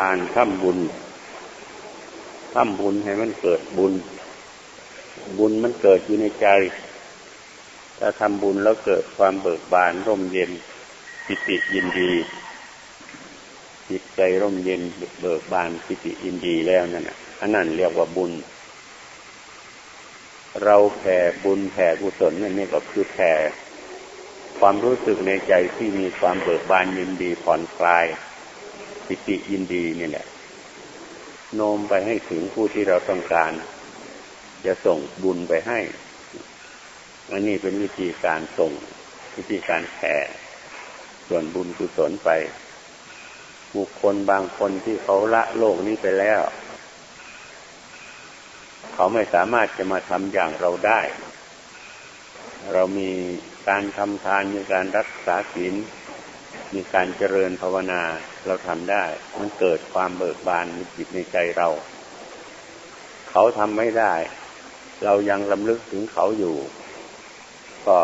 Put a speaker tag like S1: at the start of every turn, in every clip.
S1: การทำบุญทำบุญให้มันเกิดบุญ บุญมันเกิดอยู่ในใจ ถ้าทำบุญแล้วเกิดความเบิกบานร่มเย็นปิติยินดีจิตใจร่มเย็นเบิกบานปิติยินดีแล้วนั่นอะอันนั้นเรียกว่าบุญ เราแผ่บุญแผ่กุศลนั่นนี่ก็คือแผ่ความรู้สึกในใจที่มีความเบิกบานยินดีผ่อนคลาย ปิติยินดีนี่แหละ โน้มไปให้ถึงผู้ที่เราต้องการ จะส่งบุญไปให้ อันนี้เป็นวิธีการส่ง วิธีการแผ่ส่วนบุญกุศลไป บุคคลบางคนที่เขาละโลกนี้ไปแล้ว เขาไม่สามารถจะมาทำอย่างเราได้ เรามีการทำทานมีการรักษาศีล มีการเจริญภาวนาเราทำได้ มันเกิดความเบิกบานในจิตในใจเรา เขาทำไม่ได้ เรายังลำลึกถึงเขาอยู่ ก็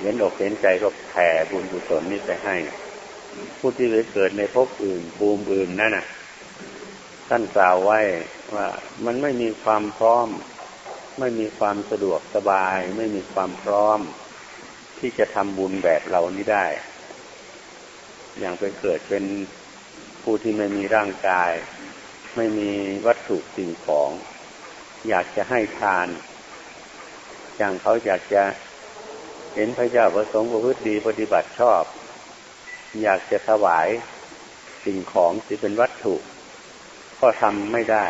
S1: เห็นอกเห็นใจก็แผ่บุญกุศลนี้ไปให้ ผู้ที่ไปเกิดในภพอื่นภูมิอื่นนั่นน่ะท่านกล่าวไว้ว่ามันไม่มีความพร้อม ไม่มีความสะดวกสบาย ไม่มีความพร้อม ที่จะทำบุญแบบเรานี้ได้ อย่างไปเกิดเป็นผู้ที่ไม่มีร่างกาย ไม่มีวัตถุสิ่งของ อยากจะให้ทาน อย่างเขาอยากจะเห็นพระเจ้าประสงค์ประพฤติดีปฏิบัติชอบ อยากจะถวายสิ่งของที่เป็นวัตถุ ก็ทำไม่ได้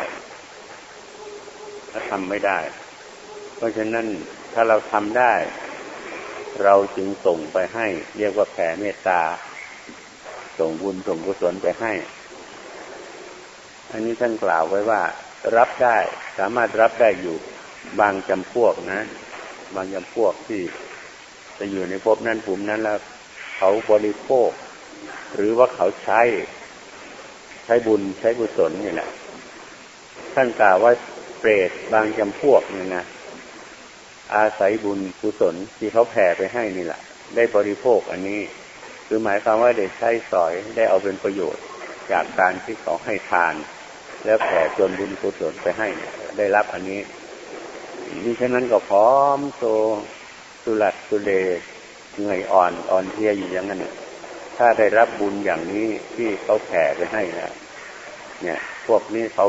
S1: ถ้าทำไม่ได้ เพราะฉะนั้นถ้าเราทำได้ เราจึงส่งไปให้เรียกว่าแผ่เมตตา ส่งบุญส่งกุศลไปให้ อันนี้ท่านกล่าวไว้ว่า รับได้สามารถรับได้อยู่บางจำพวกนะ บางจำพวกที่จะอยู่ในภพนั้นภูมินั้นแล้วเขาบริโภค หรือว่าเขาใช้ ใช้บุญใช้กุศลนี่แหละท่านกล่าวว่าเปรตบางจำพวกเนี่ยนะอาศัยบุญกุศลที่เขาแผ่ไปให้นี่แหละ ได้บริโภคอันนี้ คือหมายความว่าได้ใช้สอยได้เอาเป็นประโยชน์ จากการที่เขาให้ทาน แล้วแผ่จนบุญกุศลไปให้ได้รับอันนี้นี่ฉะนั้นก็พร้อมโซสุรัตสุเลเหนื่อยอ่อนอ่อนเพียอยู่อย่างนั้นถ้าได้รับบุญอย่างนี้ที่เขาแผ่ไปให้นะเนี่ย พวกนี้เขา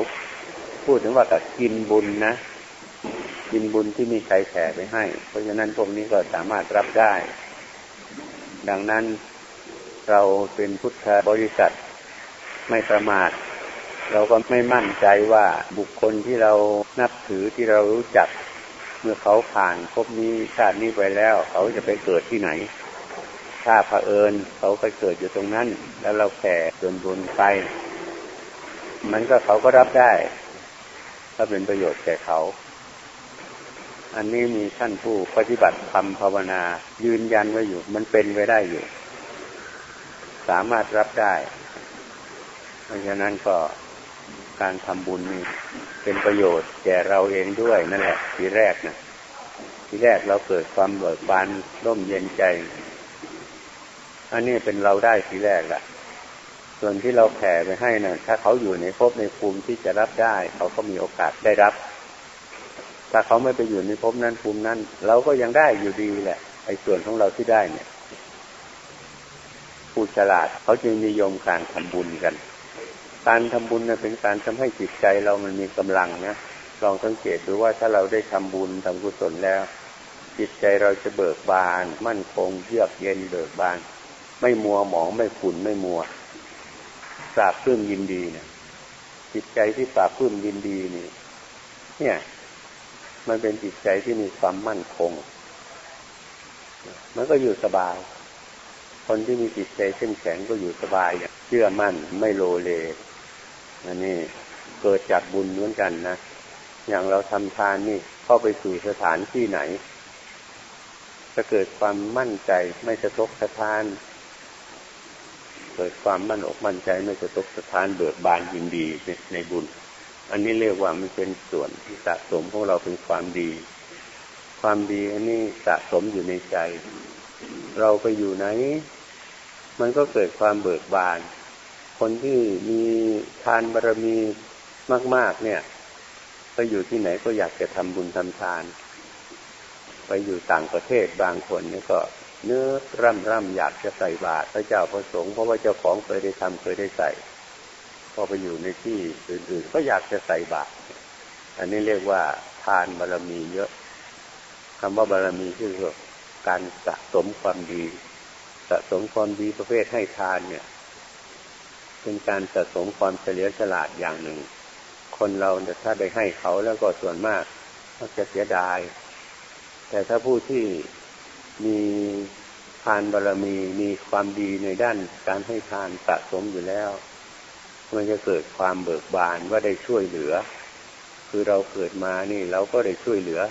S1: พูดถึงว่ากับกินบุญนะกินบุญที่มีใครแผ่ไปให้ เพราะฉะนั้นพวกนี้ก็สามารถรับได้ ดังนั้น เราเป็นพุทธบริษัทไม่ประมาท เราก็ไม่มั่นใจว่าบุคคลที่เรานับถือที่เรารู้จัก เมื่อเขาผ่านภพนี้ชาตินี้ไปแล้ว เขาจะไปเกิดที่ไหน ถ้าเผอิญเขาไปเกิดอยู่ตรงนั้น แล้วเราแผ่ส่วนบุญไป มันก็เขาก็รับได้ ถ้าเป็นประโยชน์แก่เขา อันนี้มีท่านผู้ปฏิบัติธรรมภาวนา ยืนยันไว้อยู่ มันเป็นไว้ได้อยู่ สามารถรับได้ เพราะฉะนั้นก็การทำบุญนี่เป็นประโยชน์แก่เราเองด้วยนั่นแหละ ทีแรกนะทีแรกเราเกิดความเบิกบานร่มเย็นใจ อันนี้เป็นเราได้ทีแรกละส่วนที่เราแผ่ไปให้นะ่ะ ถ้าเขาอยู่ในภพในภูมิที่จะรับได้ เขาก็มีโอกาสได้รับ ถ้าเขาไม่ไปอยู่ในภพนั้นภูมินั้น เราก็ยังได้อยู่ดีแหละไอ้ส่วนของเราที่ได้เนี่ย ผู้ฉลาด เขาจึงนิยมการทำบุญกัน การทำบุญเนี่ยเป็นการทำให้จิตใจเรามันมีกำลังนะลองสังเกตดูว่าถ้าเราได้ทำบุญทำกุศลแล้ว จิตใจเราจะเบิกบาน มั่นคงเยือกเย็นเบิกบาน ไม่มัวหมองไม่ขุ่นไม่มัวปราบพื้มยินดีเนี่ยจิตใจที่ปราบพื้มยินดีนี่ เนี่ย มันเป็นจิตใจที่มีความมั่นคง มันก็อยู่สบาย คนที่มีจิตใจเข้มแข็งก็อยู่สบายอย่างเชื่อมั่นไม่โลเลอันนี้เกิดจากบุญเหมือนกันนะอย่างเราทำทานนี่เข้าไปสู่สถานที่ไหน จะเกิดความมั่นใจไม่สะทกสะท้าน เกิดความมั่นอกมั่นใจไม่สะทกสะท้านเบิกบานยินดีในบุญ อันนี้เรียกว่ามันเป็นส่วนที่สะสมของเราเป็นความดี ความดีอันนี้สะสมอยู่ในใจ เราไปอยู่ไหน มันก็เกิดความเบิกบาน คนที่มีทานบารมีมาก ๆ เนี่ย ไปอยู่ที่ไหนก็อยากจะทำบุญทำทาน ไปอยู่ต่างประเทศบางคนนี่ก็เนื้อร่ำร่ำอยากจะใส่บาตรพระเจ้าพระสงฆ์เพราะว่าเจ้าของเคยได้ทำเคยได้ใส่พอไปอยู่ในที่อื่นๆก็อยากจะใส่บาตรอันนี้เรียกว่าทานบารรมีเยอะคำว่าบารรมีคือ การสะสมความดี สะสมความดีประเภทให้ทานเนี่ย เป็นการสะสมความเฉลียวฉลาดอย่างหนึ่ง คนเราถ้าได้ให้เขาแล้วก็ส่วนมากก็จะเสียดาย แต่ถ้าผู้ที่มีทานบารรมีมีความดีในด้านการให้ทานสะสมอยู่แล้ว มันจะเกิดความเบิกบานว่าได้ช่วยเหลือ คือเราเกิดมานี่เราก็ได้ช่วยเหลือ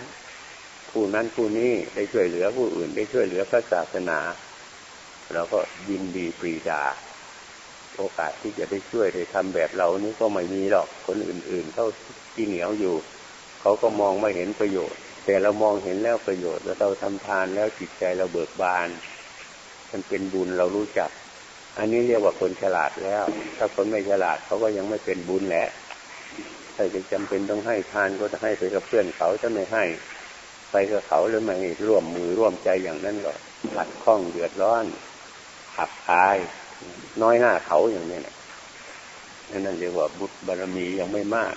S1: ผู้นั้นผู้นี้ได้ช่วยเหลือผู้อื่นได้ช่วยเหลือพระศาสนาเราก็ยินดีปรีดา โอกาสที่จะได้ช่วยได้ทำแบบเรานี้ก็ไม่มีหรอกคนอื่นๆเขาที่เหนียวอยู่ เขาก็มองไม่เห็นประโยชน์ แต่เรามองเห็นแล้วประโยชน์แล้วเราทำทานแล้วจิตใจเราเบิกบาน มันเป็นบุญเรารู้จัก อันนี้เรียกว่าคนฉลาดแล้ว ถ้าคนไม่ฉลาดเขาก็ยังไม่เป็นบุญแหละถ้าจะจำเป็นต้องให้ทานก็จะให้ไปกับเพื่อนเขาถ้าไม่ให้ ไปกับเขาหรือไม่ร่วมมือร่วมใจอย่างนั้นก็ขัดข้องเดือดร้อนขับคาย น้อยหน้าเขาอย่างนี้นะนั่นเรียกว่าบุญบารมียังไม่มาก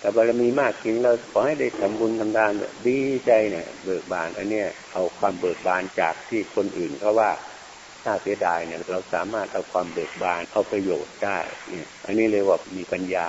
S1: แต่บารมีมากจริงเราขอให้ได้ทำบุญทำทานดีใจเนี่ยเบิกบานอันเนี้ยเอาความเบิกบานจากที่คนอื่นเขาว่าถ้าเสียดายเนี่ยเราสามารถเอาความเบิกบานเอาประโยชน์ได้เนี่ยอันนี้เรียกว่ามีปัญญา